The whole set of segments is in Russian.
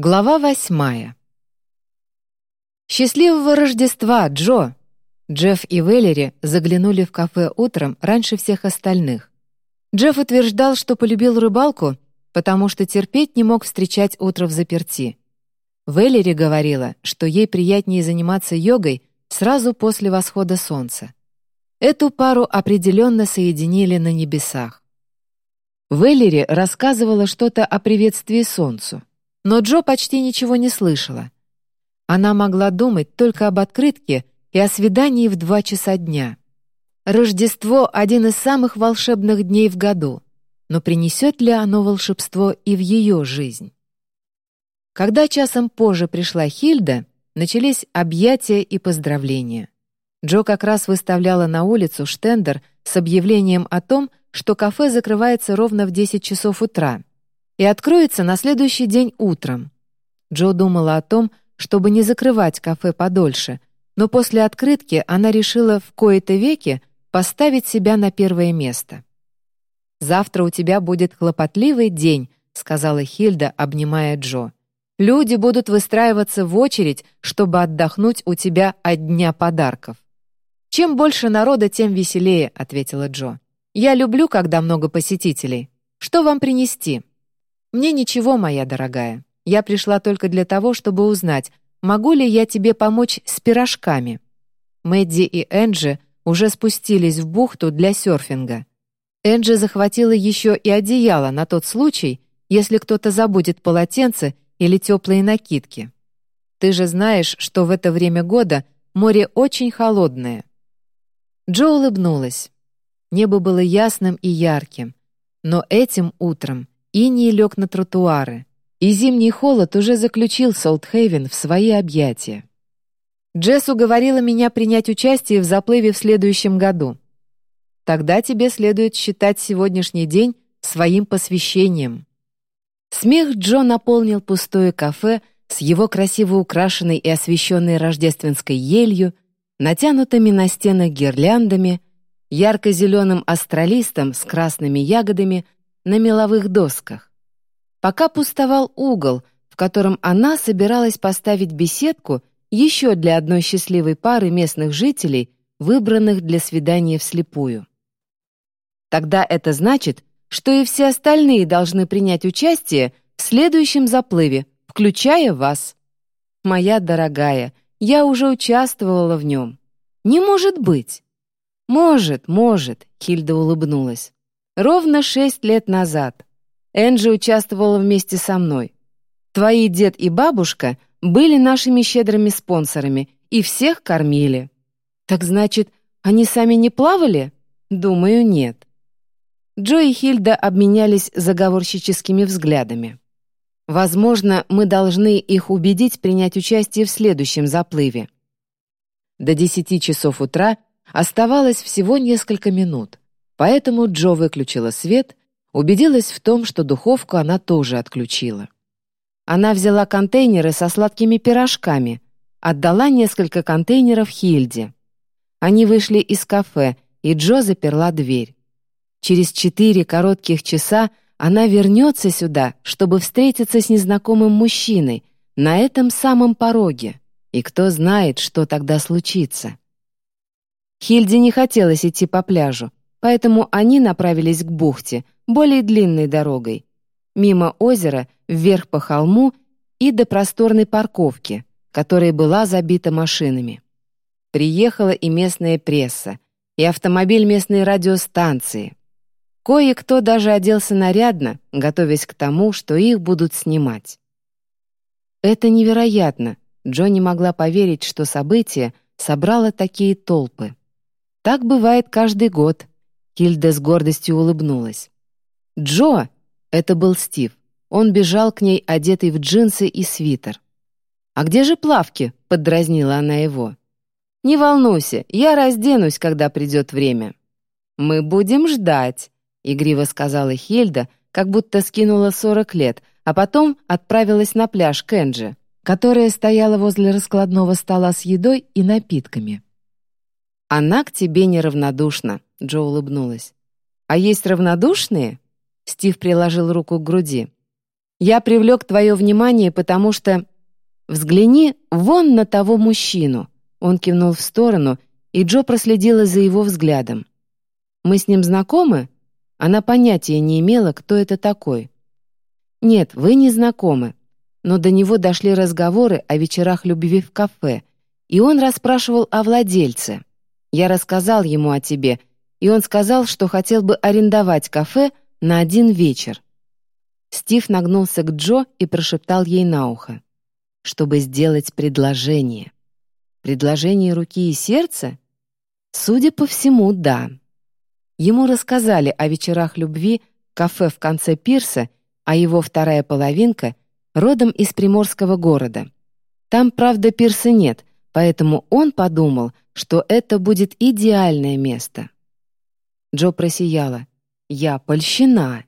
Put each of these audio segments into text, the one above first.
Глава восьмая. «Счастливого Рождества, Джо!» Джефф и Веллери заглянули в кафе утром раньше всех остальных. Джефф утверждал, что полюбил рыбалку, потому что терпеть не мог встречать утро в заперти. Веллери говорила, что ей приятнее заниматься йогой сразу после восхода солнца. Эту пару определенно соединили на небесах. Веллери рассказывала что-то о приветствии солнцу но Джо почти ничего не слышала. Она могла думать только об открытке и о свидании в два часа дня. Рождество — один из самых волшебных дней в году, но принесет ли оно волшебство и в ее жизнь? Когда часом позже пришла Хильда, начались объятия и поздравления. Джо как раз выставляла на улицу штендер с объявлением о том, что кафе закрывается ровно в 10 часов утра, и откроется на следующий день утром. Джо думала о том, чтобы не закрывать кафе подольше, но после открытки она решила в кои-то веки поставить себя на первое место. «Завтра у тебя будет хлопотливый день», — сказала Хильда, обнимая Джо. «Люди будут выстраиваться в очередь, чтобы отдохнуть у тебя от дня подарков». «Чем больше народа, тем веселее», — ответила Джо. «Я люблю, когда много посетителей. Что вам принести?» «Мне ничего, моя дорогая. Я пришла только для того, чтобы узнать, могу ли я тебе помочь с пирожками». Мэдди и Энджи уже спустились в бухту для серфинга. Энджи захватила еще и одеяло на тот случай, если кто-то забудет полотенце или теплые накидки. Ты же знаешь, что в это время года море очень холодное. Джо улыбнулась. Небо было ясным и ярким, но этим утром Иний лег на тротуары, и зимний холод уже заключил Солтхейвен в свои объятия. Джесс уговорила меня принять участие в заплыве в следующем году. Тогда тебе следует считать сегодняшний день своим посвящением. Смех Джо наполнил пустое кафе с его красиво украшенной и освещенной рождественской елью, натянутыми на стенах гирляндами, ярко-зеленым астролистом с красными ягодами — на меловых досках. Пока пустовал угол, в котором она собиралась поставить беседку еще для одной счастливой пары местных жителей, выбранных для свидания вслепую. Тогда это значит, что и все остальные должны принять участие в следующем заплыве, включая вас. Моя дорогая, я уже участвовала в нем. Не может быть. Может, может, Хильда улыбнулась. Ровно шесть лет назад. Энджи участвовала вместе со мной. Твои дед и бабушка были нашими щедрыми спонсорами и всех кормили. Так значит, они сами не плавали? Думаю, нет. Джо и Хильда обменялись заговорщическими взглядами. Возможно, мы должны их убедить принять участие в следующем заплыве. До десяти часов утра оставалось всего несколько минут. Поэтому Джо выключила свет, убедилась в том, что духовку она тоже отключила. Она взяла контейнеры со сладкими пирожками, отдала несколько контейнеров Хильде. Они вышли из кафе, и Джо заперла дверь. Через четыре коротких часа она вернется сюда, чтобы встретиться с незнакомым мужчиной на этом самом пороге. И кто знает, что тогда случится. Хильде не хотелось идти по пляжу, поэтому они направились к бухте, более длинной дорогой, мимо озера, вверх по холму и до просторной парковки, которая была забита машинами. Приехала и местная пресса, и автомобиль местной радиостанции. Кое-кто даже оделся нарядно, готовясь к тому, что их будут снимать. Это невероятно. Джонни могла поверить, что событие собрало такие толпы. Так бывает каждый год, Хильда с гордостью улыбнулась. «Джо!» — это был Стив. Он бежал к ней, одетый в джинсы и свитер. «А где же плавки?» — поддразнила она его. «Не волнуйся, я разденусь, когда придет время». «Мы будем ждать», — игриво сказала Хильда, как будто скинула сорок лет, а потом отправилась на пляж Кенджи, которая стояла возле раскладного стола с едой и напитками. «Она к тебе неравнодушна», — Джо улыбнулась. «А есть равнодушные?» Стив приложил руку к груди. Я привлек твое внимание, потому что... Взгляни вон на того мужчину!» Он кивнул в сторону, и Джо проследила за его взглядом. «Мы с ним знакомы?» Она понятия не имела, кто это такой. «Нет, вы не знакомы». Но до него дошли разговоры о вечерах любви в кафе, и он расспрашивал о владельце. Я рассказал ему о тебе, и он сказал, что хотел бы арендовать кафе на один вечер. Стив нагнулся к Джо и прошептал ей на ухо, чтобы сделать предложение. Предложение руки и сердца? Судя по всему, да. Ему рассказали о вечерах любви кафе в конце пирса, а его вторая половинка родом из приморского города. Там, правда, пирса нет, поэтому он подумал, что это будет идеальное место. Джо просияла. «Я польщена».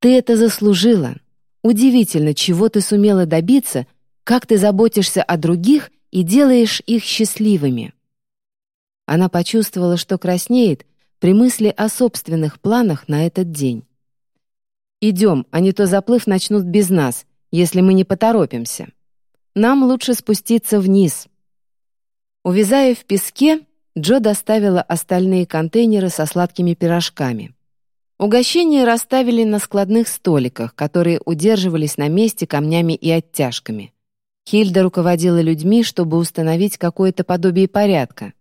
«Ты это заслужила. Удивительно, чего ты сумела добиться, как ты заботишься о других и делаешь их счастливыми». Она почувствовала, что краснеет при мысли о собственных планах на этот день. «Идем, а не то заплыв начнут без нас, если мы не поторопимся. Нам лучше спуститься вниз». Увязая в песке, Джо доставила остальные контейнеры со сладкими пирожками. Угощения расставили на складных столиках, которые удерживались на месте камнями и оттяжками. Хильда руководила людьми, чтобы установить какое-то подобие порядка.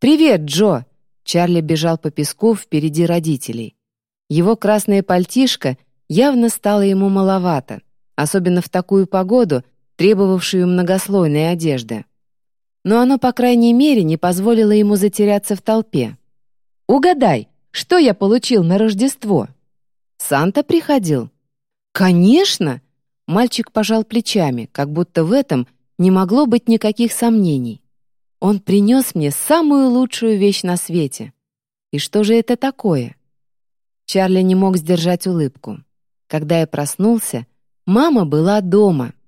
«Привет, Джо!» Чарли бежал по песку впереди родителей. Его красное пальтишко явно стало ему маловато, особенно в такую погоду, требовавшую многослойной одежды но оно, по крайней мере, не позволило ему затеряться в толпе. «Угадай, что я получил на Рождество?» «Санта приходил?» «Конечно!» Мальчик пожал плечами, как будто в этом не могло быть никаких сомнений. «Он принес мне самую лучшую вещь на свете. И что же это такое?» Чарли не мог сдержать улыбку. Когда я проснулся, мама была дома —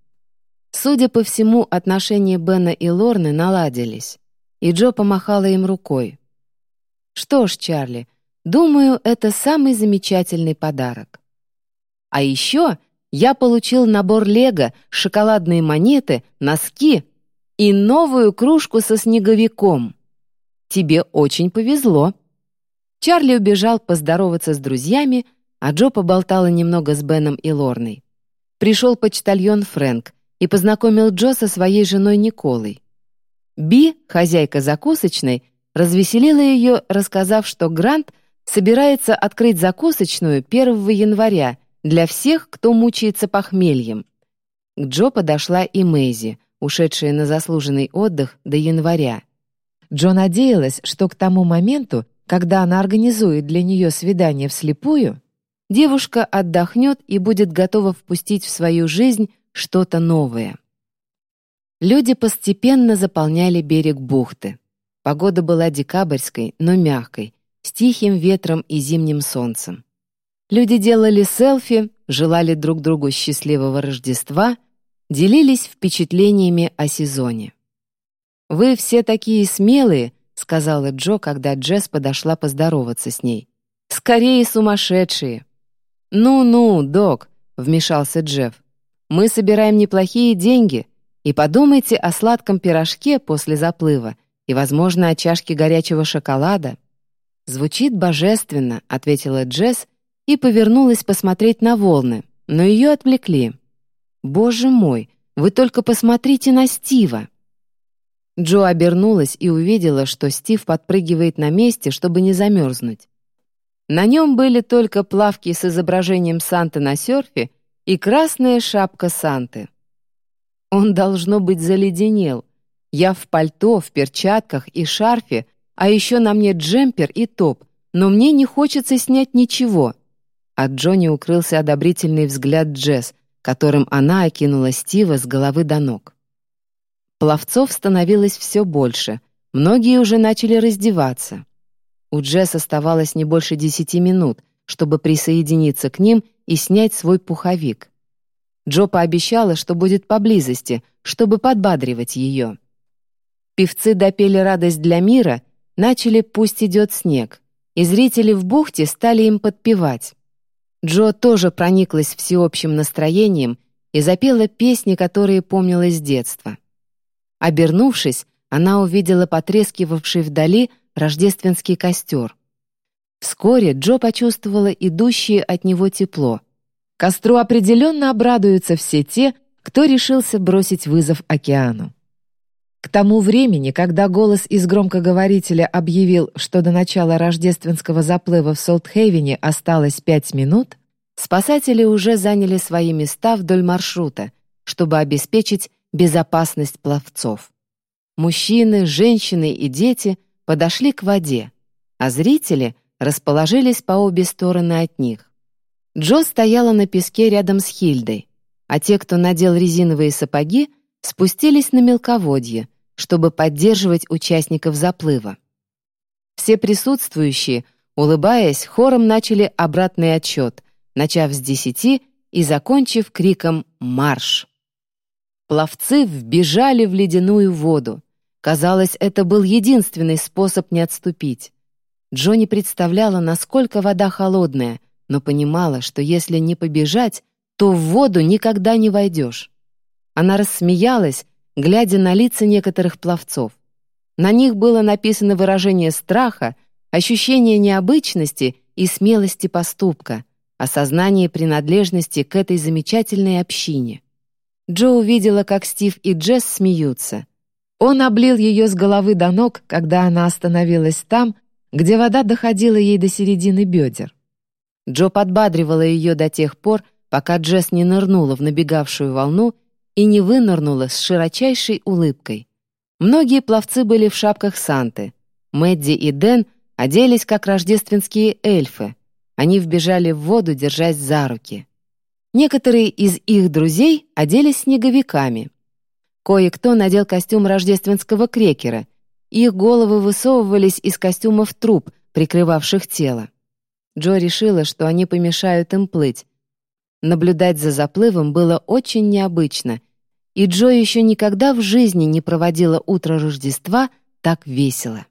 Судя по всему, отношения Бена и Лорны наладились, и Джо помахала им рукой. «Что ж, Чарли, думаю, это самый замечательный подарок. А еще я получил набор лего, шоколадные монеты, носки и новую кружку со снеговиком. Тебе очень повезло». Чарли убежал поздороваться с друзьями, а Джо поболтала немного с Беном и Лорной. Пришел почтальон Фрэнк, и познакомил Джо со своей женой Николой. Би, хозяйка закусочной, развеселила ее, рассказав, что Грант собирается открыть закусочную 1 января для всех, кто мучается похмельем. К Джо подошла и Мэйзи, ушедшая на заслуженный отдых до января. Джо надеялась, что к тому моменту, когда она организует для нее свидание вслепую, девушка отдохнет и будет готова впустить в свою жизнь что-то новое. Люди постепенно заполняли берег бухты. Погода была декабрьской, но мягкой, с тихим ветром и зимним солнцем. Люди делали селфи, желали друг другу счастливого Рождества, делились впечатлениями о сезоне. «Вы все такие смелые», — сказала Джо, когда Джесс подошла поздороваться с ней. «Скорее сумасшедшие!» «Ну-ну, док», — вмешался Джефф. Мы собираем неплохие деньги, и подумайте о сладком пирожке после заплыва и, возможно, о чашке горячего шоколада». «Звучит божественно», — ответила Джесс и повернулась посмотреть на волны, но ее отвлекли. «Боже мой, вы только посмотрите на Стива!» Джо обернулась и увидела, что Стив подпрыгивает на месте, чтобы не замерзнуть. На нем были только плавки с изображением Санты на серфе и красная шапка Санты. Он, должно быть, заледенел. Я в пальто, в перчатках и шарфе, а еще на мне джемпер и топ, но мне не хочется снять ничего. От Джонни укрылся одобрительный взгляд Джесс, которым она окинула Стива с головы до ног. Пловцов становилось все больше, многие уже начали раздеваться. У Джесс оставалось не больше десяти минут, чтобы присоединиться к ним и снять свой пуховик. Джо пообещала, что будет поблизости, чтобы подбадривать ее. Певцы допели «Радость для мира», начали «Пусть идет снег», и зрители в бухте стали им подпевать. Джо тоже прониклась всеобщим настроением и запела песни, которые помнила с детства. Обернувшись, она увидела потрескивавший вдали рождественский костер. Вскоре Джо почувствовала идущее от него тепло. Костру определенно обрадуются все те, кто решился бросить вызов океану. К тому времени, когда голос из громкоговорителя объявил, что до начала рождественского заплыва в Солтхейвене осталось пять минут, спасатели уже заняли свои места вдоль маршрута, чтобы обеспечить безопасность пловцов. Мужчины, женщины и дети подошли к воде, а зрители расположились по обе стороны от них. Джо стояла на песке рядом с Хильдой, а те, кто надел резиновые сапоги, спустились на мелководье, чтобы поддерживать участников заплыва. Все присутствующие, улыбаясь, хором начали обратный отчет, начав с десяти и закончив криком «Марш!». Пловцы вбежали в ледяную воду. Казалось, это был единственный способ не отступить. Джонни представляла, насколько вода холодная, но понимала, что если не побежать, то в воду никогда не войдешь. Она рассмеялась, глядя на лица некоторых пловцов. На них было написано выражение страха, ощущение необычности и смелости поступка, осознание принадлежности к этой замечательной общине. Джо увидела, как Стив и Джесс смеются. Он облил ее с головы до ног, когда она остановилась там, где вода доходила ей до середины бедер. Джо подбадривала ее до тех пор, пока Джесс не нырнула в набегавшую волну и не вынырнула с широчайшей улыбкой. Многие пловцы были в шапках Санты. Мэдди и Дэн оделись как рождественские эльфы. Они вбежали в воду, держась за руки. Некоторые из их друзей оделись снеговиками. Кое-кто надел костюм рождественского крекера. Их головы высовывались из костюмов труб, прикрывавших тело. Джо решила, что они помешают им плыть. Наблюдать за заплывом было очень необычно, и Джо еще никогда в жизни не проводила утро Рождества так весело.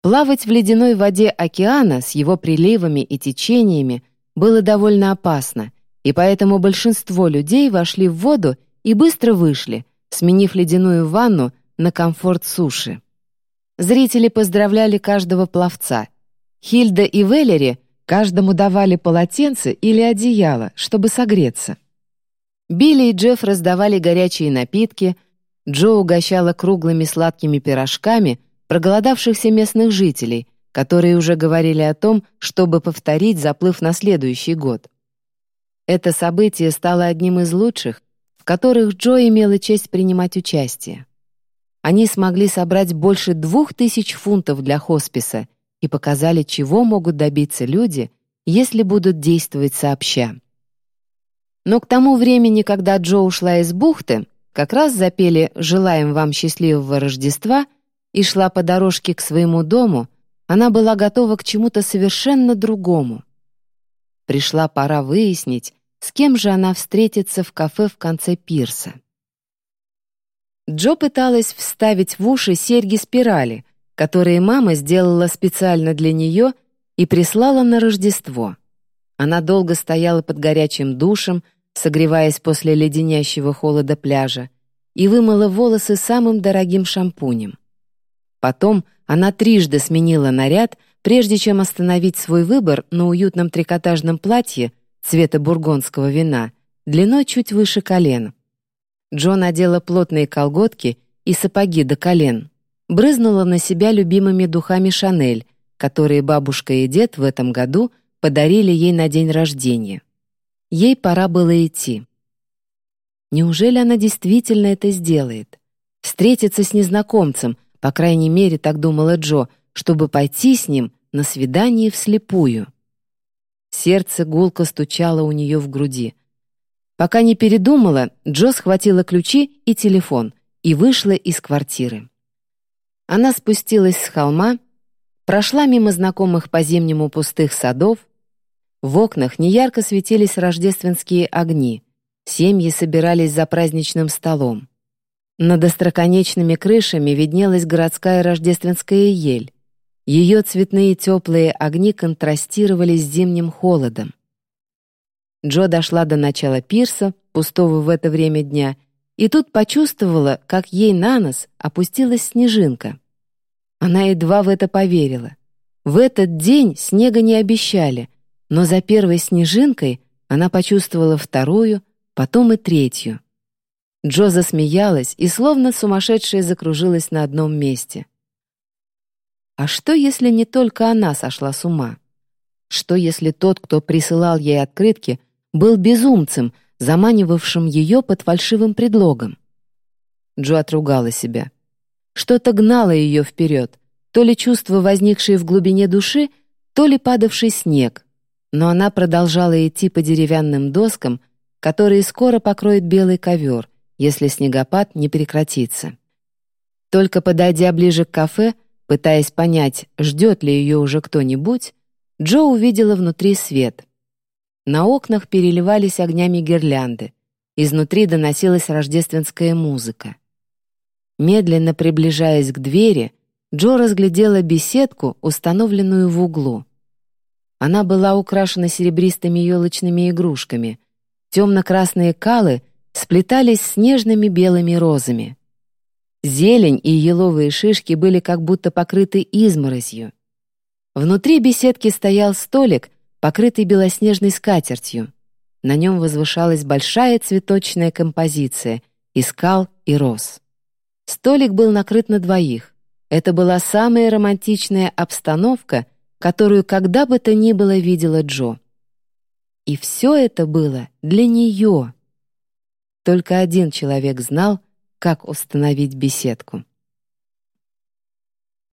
Плавать в ледяной воде океана с его приливами и течениями было довольно опасно, и поэтому большинство людей вошли в воду и быстро вышли, сменив ледяную ванну на комфорт суши. Зрители поздравляли каждого пловца. Хильда и Веллери каждому давали полотенце или одеяло, чтобы согреться. Билли и Джефф раздавали горячие напитки, Джо угощала круглыми сладкими пирожками проголодавшихся местных жителей, которые уже говорили о том, чтобы повторить заплыв на следующий год. Это событие стало одним из лучших, в которых Джо имела честь принимать участие. Они смогли собрать больше двух тысяч фунтов для хосписа и показали, чего могут добиться люди, если будут действовать сообща. Но к тому времени, когда Джо ушла из бухты, как раз запели «Желаем вам счастливого Рождества» и шла по дорожке к своему дому, она была готова к чему-то совершенно другому. Пришла пора выяснить, с кем же она встретится в кафе в конце пирса. Джо пыталась вставить в уши серьги-спирали, которые мама сделала специально для нее и прислала на Рождество. Она долго стояла под горячим душем, согреваясь после леденящего холода пляжа, и вымыла волосы самым дорогим шампунем. Потом она трижды сменила наряд, прежде чем остановить свой выбор на уютном трикотажном платье цвета бургондского вина, длиной чуть выше колен. Джо надела плотные колготки и сапоги до колен, брызнула на себя любимыми духами «Шанель», которые бабушка и дед в этом году подарили ей на день рождения. Ей пора было идти. Неужели она действительно это сделает? Встретиться с незнакомцем, по крайней мере, так думала Джо, чтобы пойти с ним на свидание вслепую. Сердце гулко стучало у нее в груди. Пока не передумала, Джо схватила ключи и телефон и вышла из квартиры. Она спустилась с холма, прошла мимо знакомых по зимнему пустых садов. В окнах неярко светились рождественские огни. Семьи собирались за праздничным столом. Над остроконечными крышами виднелась городская рождественская ель. Ее цветные теплые огни контрастировали с зимним холодом. Джо дошла до начала пирса, пустого в это время дня, и тут почувствовала, как ей на нос опустилась снежинка. Она едва в это поверила. В этот день снега не обещали, но за первой снежинкой она почувствовала вторую, потом и третью. Джо засмеялась и словно сумасшедшая закружилась на одном месте. А что, если не только она сошла с ума? Что, если тот, кто присылал ей открытки, был безумцем, заманивавшим ее под фальшивым предлогом? Джо отругала себя. Что-то гнало ее вперед, то ли чувство, возникшее в глубине души, то ли падавший снег. Но она продолжала идти по деревянным доскам, которые скоро покроет белый ковер, если снегопад не прекратится. Только подойдя ближе к кафе, пытаясь понять, ждет ли ее уже кто-нибудь, Джо увидела внутри свет. На окнах переливались огнями гирлянды. Изнутри доносилась рождественская музыка. Медленно приближаясь к двери, Джо разглядела беседку, установленную в углу. Она была украшена серебристыми елочными игрушками. Темно-красные калы сплетались с нежными белыми розами. Зелень и еловые шишки были как будто покрыты изморозью. Внутри беседки стоял столик, покрытый белоснежной скатертью. На нем возвышалась большая цветочная композиция из скал и роз. Столик был накрыт на двоих. Это была самая романтичная обстановка, которую когда бы то ни было видела Джо. И все это было для нее. Только один человек знал, как установить беседку.